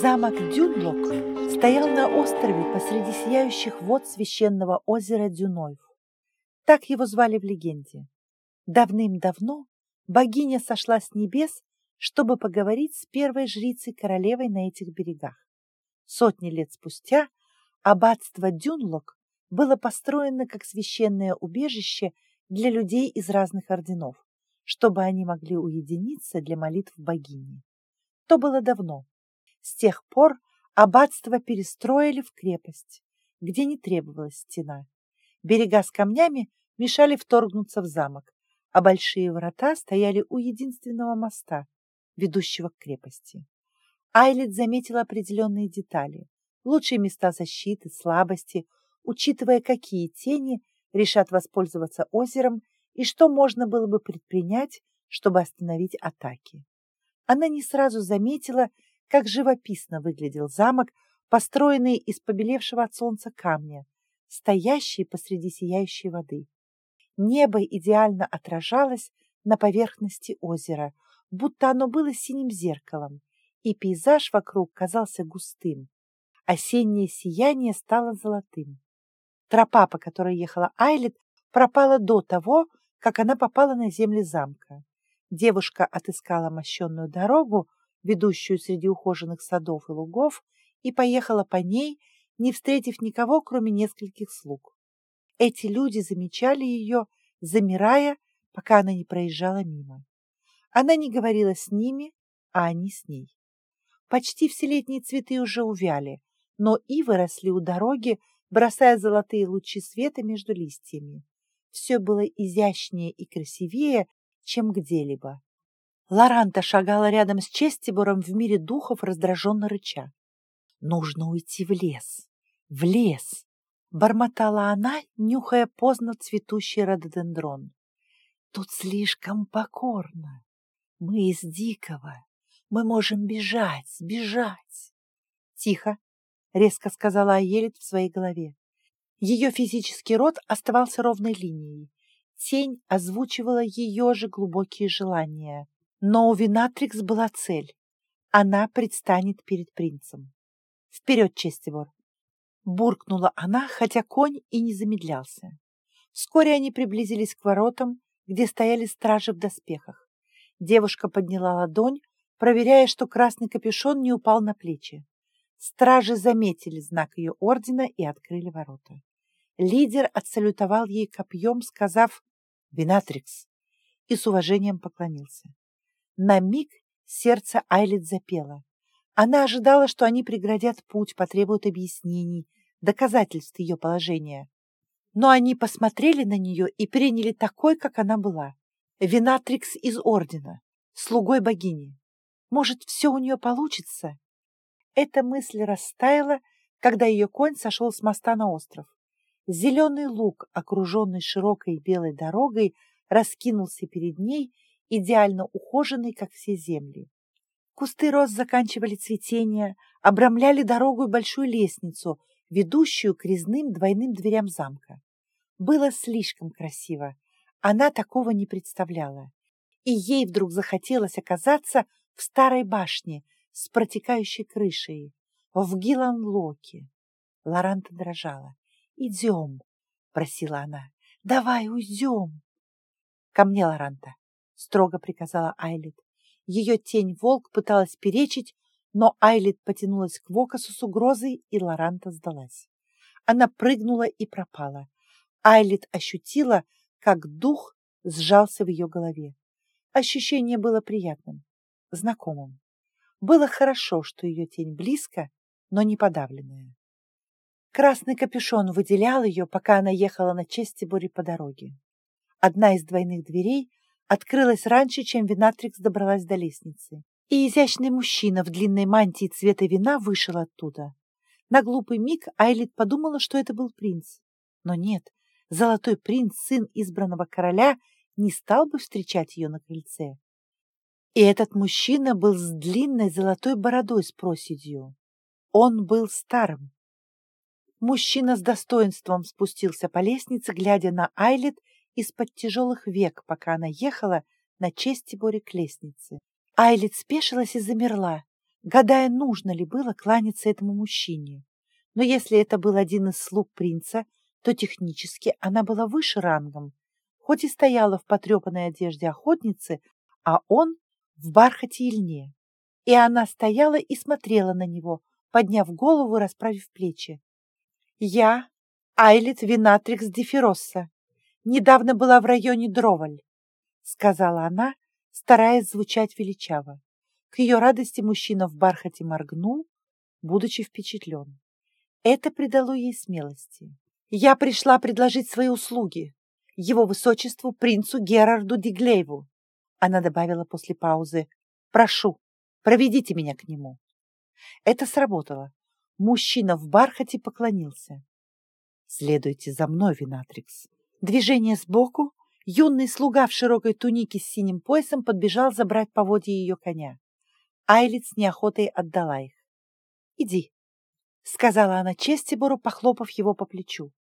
Замок Дюнлок стоял на острове посреди сияющих вод священного озера Дюнойв. Так его звали в легенде. Давным-давно богиня сошла с небес, чтобы поговорить с первой жрицей-королевой на этих берегах. Сотни лет спустя аббатство Дюнлок было построено как священное убежище для людей из разных орденов, чтобы они могли уединиться для молитв богини. То было давно. С тех пор аббатство перестроили в крепость, где не требовалась стена. Берега с камнями мешали вторгнуться в замок, а большие врата стояли у единственного моста, ведущего к крепости. Айлит заметила определенные детали, лучшие места защиты, слабости, учитывая, какие тени решат воспользоваться озером и что можно было бы предпринять, чтобы остановить атаки. Она не сразу заметила, как живописно выглядел замок, построенный из побелевшего от солнца камня, стоящий посреди сияющей воды. Небо идеально отражалось на поверхности озера, будто оно было синим зеркалом, и пейзаж вокруг казался густым. Осеннее сияние стало золотым. Тропа, по которой ехала Айлет, пропала до того, как она попала на земли замка. Девушка отыскала мощенную дорогу, ведущую среди ухоженных садов и лугов, и поехала по ней, не встретив никого, кроме нескольких слуг. Эти люди замечали ее, замирая, пока она не проезжала мимо. Она не говорила с ними, а они с ней. Почти все летние цветы уже увяли, но и выросли у дороги, бросая золотые лучи света между листьями. Все было изящнее и красивее, чем где-либо. Лоранта шагала рядом с Честибором в мире духов, раздраженно рыча. «Нужно уйти в лес, в лес!» — бормотала она, нюхая поздно цветущий рододендрон. «Тут слишком покорно. Мы из дикого. Мы можем бежать, бежать!» «Тихо!» — резко сказала Аелит в своей голове. Ее физический рот оставался ровной линией. Тень озвучивала ее же глубокие желания. Но у Винатрикс была цель. Она предстанет перед принцем. «Вперед, Честивор!» Буркнула она, хотя конь и не замедлялся. Вскоре они приблизились к воротам, где стояли стражи в доспехах. Девушка подняла ладонь, проверяя, что красный капюшон не упал на плечи. Стражи заметили знак ее ордена и открыли ворота. Лидер отсалютовал ей копьем, сказав «Винатрикс», и с уважением поклонился. На миг сердце Айлит запело. Она ожидала, что они преградят путь, потребуют объяснений, доказательств ее положения. Но они посмотрели на нее и приняли такой, как она была. Винатрикс из Ордена, слугой богини. Может, все у нее получится? Эта мысль растаяла, когда ее конь сошел с моста на остров. Зеленый луг, окруженный широкой белой дорогой, раскинулся перед ней, идеально ухоженный, как все земли. Кусты роз заканчивали цветение, обрамляли дорогу и большую лестницу, ведущую к резным двойным дверям замка. Было слишком красиво. Она такого не представляла. И ей вдруг захотелось оказаться в старой башне, с протекающей крышей, в Гиланлоке. Лоранта дрожала. «Идем», — просила она, — «давай уйдем». «Ко мне, Лоранта», — строго приказала Айлит. Ее тень-волк пыталась перечить, но Айлит потянулась к Вокасу с угрозой, и Лоранта сдалась. Она прыгнула и пропала. Айлит ощутила, как дух сжался в ее голове. Ощущение было приятным, знакомым. Было хорошо, что ее тень близко, но не подавленная. Красный капюшон выделял ее, пока она ехала на Честиборе по дороге. Одна из двойных дверей открылась раньше, чем Винатрикс добралась до лестницы, и изящный мужчина в длинной мантии цвета вина вышел оттуда. На глупый миг Айлит подумала, что это был принц. Но нет, золотой принц, сын избранного короля, не стал бы встречать ее на крыльце. И этот мужчина был с длинной золотой бородой с проседью. Он был старым. Мужчина с достоинством спустился по лестнице, глядя на Айлет из-под тяжелых век, пока она ехала на честь Тиборе к лестнице. Айлет спешилась и замерла, гадая, нужно ли было кланяться этому мужчине. Но если это был один из слуг принца, то технически она была выше рангом, хоть и стояла в потрепанной одежде охотницы, а он в бархате и льне. И она стояла и смотрела на него, подняв голову и расправив плечи. «Я, Айлит Винатрикс Дефиросса, недавно была в районе Дроваль», сказала она, стараясь звучать величаво. К ее радости мужчина в бархате моргнул, будучи впечатлен. Это придало ей смелости. «Я пришла предложить свои услуги его высочеству принцу Герарду Диглееву», она добавила после паузы. «Прошу, проведите меня к нему». Это сработало. Мужчина в бархате поклонился. «Следуйте за мной, Винатрикс». Движение сбоку, юный слуга в широкой тунике с синим поясом подбежал забрать поводья ее коня. Айлит с неохотой отдала их. «Иди», — сказала она Честибору, похлопав его по плечу.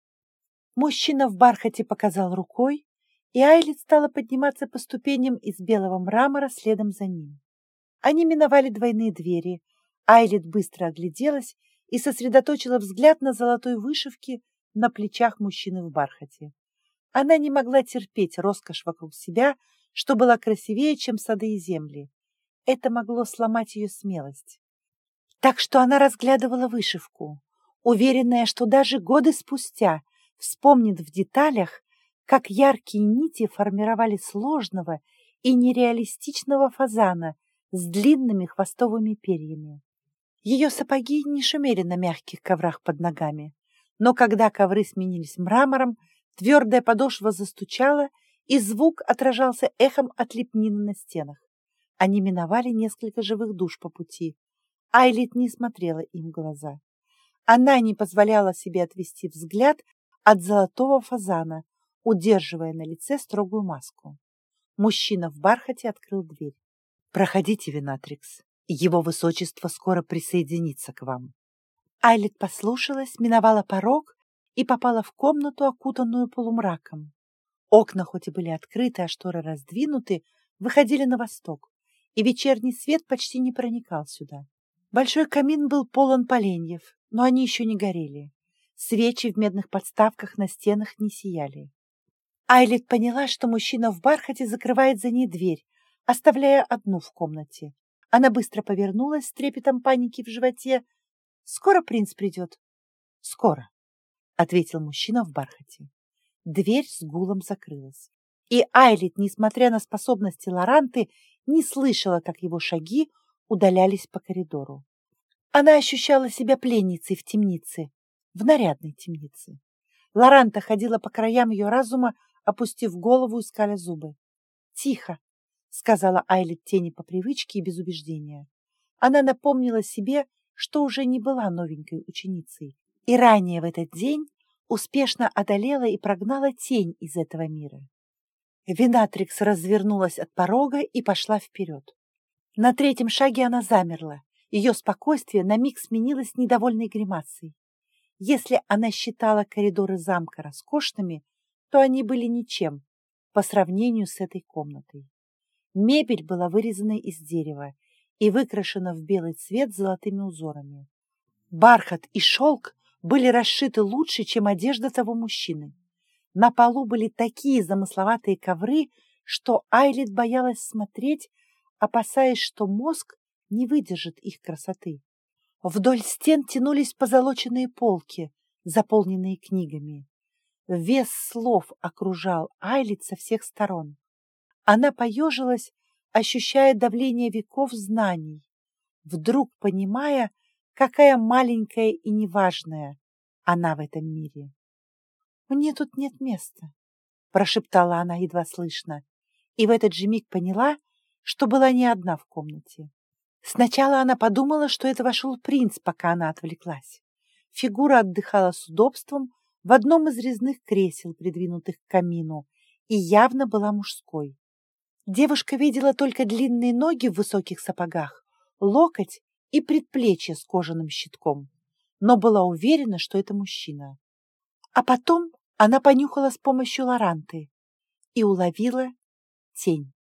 Мужчина в бархате показал рукой, и Айлит стала подниматься по ступеням из белого мрамора следом за ним. Они миновали двойные двери. Айлит быстро огляделась и сосредоточила взгляд на золотой вышивке на плечах мужчины в бархате. Она не могла терпеть роскошь вокруг себя, что была красивее, чем сады и земли. Это могло сломать ее смелость. Так что она разглядывала вышивку, уверенная, что даже годы спустя вспомнит в деталях, как яркие нити формировали сложного и нереалистичного фазана с длинными хвостовыми перьями. Ее сапоги не шумели на мягких коврах под ногами, но когда ковры сменились мрамором, твердая подошва застучала, и звук отражался эхом от лепнины на стенах. Они миновали несколько живых душ по пути. Айлит не смотрела им в глаза. Она не позволяла себе отвести взгляд от золотого фазана, удерживая на лице строгую маску. Мужчина в бархате открыл дверь. «Проходите, Винатрикс. Его высочество скоро присоединится к вам». Айлет послушалась, миновала порог и попала в комнату, окутанную полумраком. Окна хоть и были открыты, а шторы раздвинуты, выходили на восток, и вечерний свет почти не проникал сюда. Большой камин был полон поленьев, но они еще не горели. Свечи в медных подставках на стенах не сияли. Айлет поняла, что мужчина в бархате закрывает за ней дверь, оставляя одну в комнате. Она быстро повернулась с трепетом паники в животе. «Скоро принц придет?» «Скоро», — ответил мужчина в бархате. Дверь с гулом закрылась. И Айлет, несмотря на способности Лоранты, не слышала, как его шаги удалялись по коридору. Она ощущала себя пленницей в темнице, в нарядной темнице. Лоранта ходила по краям ее разума, опустив голову и скаля зубы. «Тихо!» — сказала Айлет тени по привычке и без убеждения. Она напомнила себе, что уже не была новенькой ученицей, и ранее в этот день успешно одолела и прогнала тень из этого мира. Винатрикс развернулась от порога и пошла вперед. На третьем шаге она замерла. Ее спокойствие на миг сменилось недовольной гримасой. Если она считала коридоры замка роскошными, то они были ничем по сравнению с этой комнатой. Мебель была вырезана из дерева и выкрашена в белый цвет золотыми узорами. Бархат и шелк были расшиты лучше, чем одежда того мужчины. На полу были такие замысловатые ковры, что Айлит боялась смотреть, опасаясь, что мозг не выдержит их красоты. Вдоль стен тянулись позолоченные полки, заполненные книгами. Вес слов окружал Айлит со всех сторон. Она поежилась, ощущая давление веков знаний, вдруг понимая, какая маленькая и неважная она в этом мире. «Мне тут нет места», — прошептала она едва слышно, и в этот же миг поняла, что была не одна в комнате. Сначала она подумала, что это вошел принц, пока она отвлеклась. Фигура отдыхала с удобством, в одном из резных кресел, придвинутых к камину, и явно была мужской. Девушка видела только длинные ноги в высоких сапогах, локоть и предплечье с кожаным щитком, но была уверена, что это мужчина. А потом она понюхала с помощью лоранты и уловила тень.